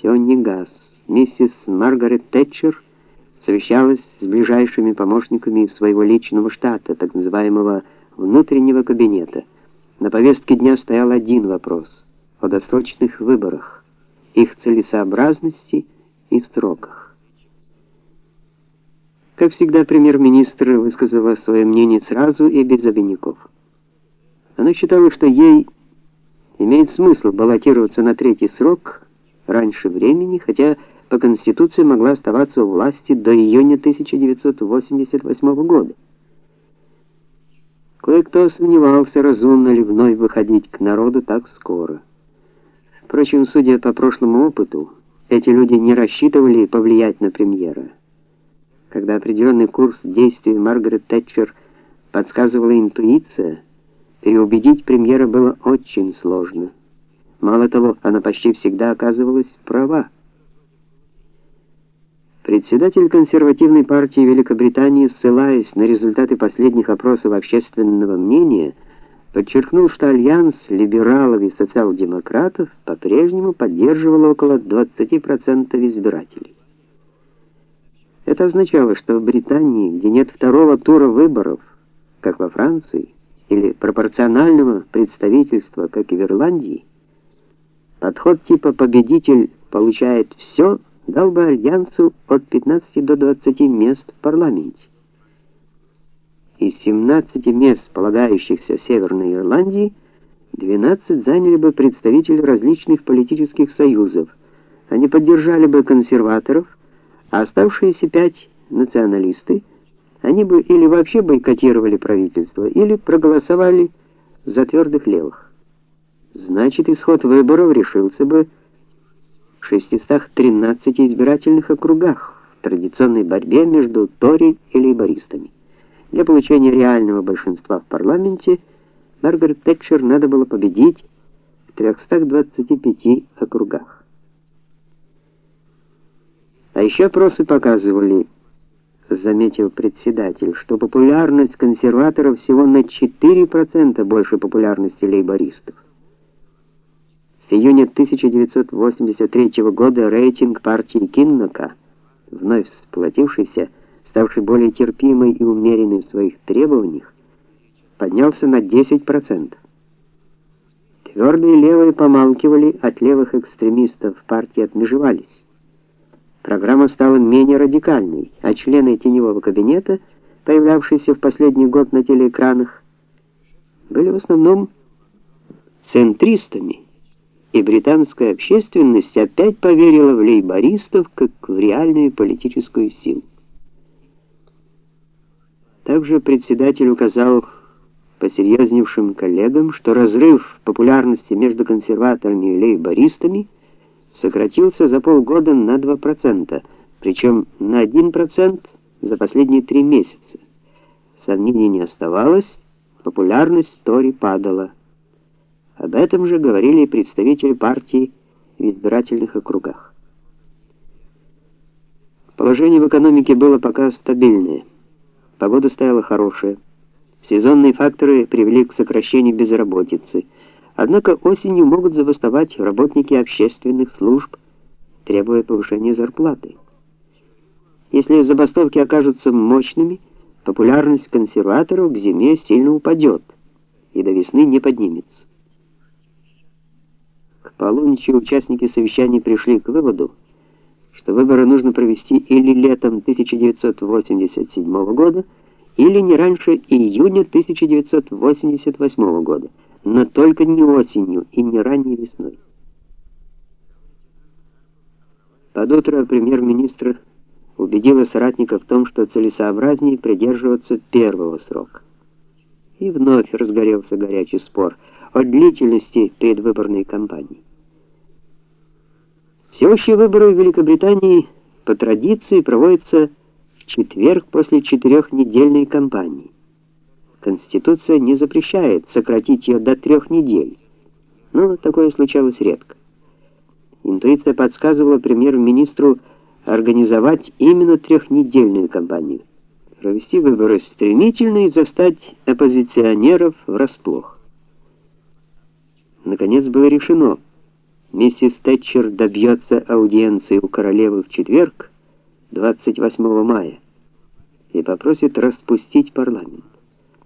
все не газ. Миссис Маргарет Тэтчер совещалась с ближайшими помощниками своего личного штата, так называемого внутреннего кабинета. На повестке дня стоял один вопрос о досрочных выборах, их целесообразности и сроках. Как всегда, премьер-министр высказала свое мнение сразу и без обиняков. Она считала, что ей имеет смысл баллотироваться на третий срок раньше времени, хотя по конституции могла оставаться у власти до июня 1988 года. Кое-кто сомневался, разумно ли вновь выходить к народу так скоро. Впрочем, судя по прошлому опыту, эти люди не рассчитывали повлиять на премьера. Когда определенный курс действий Маргарет Тэтчер подсказывала интуиция, переубедить премьера было очень сложно. Мало того, она почти всегда оказывалась права. Председатель консервативной партии Великобритании, ссылаясь на результаты последних опросов общественного мнения, подчеркнул, что альянс либералов и социал-демократов по-прежнему поддерживал около 20% избирателей. Это означало, что в Британии, где нет второго тура выборов, как во Франции, или пропорционального представительства, как и в Ирландии, подход типа победитель получает все дал бы альянсу от 15 до 20 мест в парламенте. Из 17 мест, полагающихся Северной Ирландии, 12 заняли бы представители различных политических союзов. Они поддержали бы консерваторов, а оставшиеся пять националисты, они бы или вообще бойкотировали правительство, или проголосовали за твердых левых. Значит, исход выборов решился бы 613 избирательных округах в традиционной борьбе между Тори и лейбористами. Для получения реального большинства в парламенте Маргарет Тэтчер надо было победить в 325 округах. А еще опросы показывали, заметил председатель, что популярность консерваторов всего на 4% больше популярности лейбористов. Июня 1983 года рейтинг партии Киннока, вновь сплотившийся, ставший более терпимой и умеренной в своих требованиях, поднялся на 10%. Твердые левые помалкивали, от левых экстремистов партии отмежевались. Программа стала менее радикальной, а члены теневого кабинета, появлявшиеся в последний год на телеэкранах, были в основном центристами и британская общественность опять поверила в лейбористов как в реальную политическую силу. Также председатель указал посерьезневшим коллегам, что разрыв популярности между консерваторами и лейбористами сократился за полгода на 2%, причем на 1% за последние три месяца. Сомнений не оставалось, популярность Тори падала. Об этом же говорили представители партии в избирательных округах. Положение в экономике было пока стабильное. Погода стояла хорошая. Сезонные факторы привели к сокращению безработицы. Однако осенью могут забастовать работники общественных служб, требуя повышения зарплаты. Если забастовки окажутся мощными, популярность консерваторов к зиме сильно упадет и до весны не поднимется. К полуночи участники совещания пришли к выводу, что выборы нужно провести или летом 1987 года, или не раньше июня 1988 года, но только не осенью и не ранней весной. Под утро премьер-министр убедила соратников в том, что целесообразнее придерживаться первого срока. И вновь разгорелся горячий спор – о длительности предвыборной кампании. Всеобщие выборы в Великобритании по традиции проводятся в четверг после четырехнедельной кампании. Конституция не запрещает сократить ее до трех недель, но такое случалось редко. Интуиция подсказывала премьер-министру организовать именно трехнедельную кампанию, провести выборы стремительно и застать оппозиционеров врасплох. Наконец было решено миссис Тэтчер добьется аудиенции у королевы в четверг, 28 мая, и попросит распустить парламент.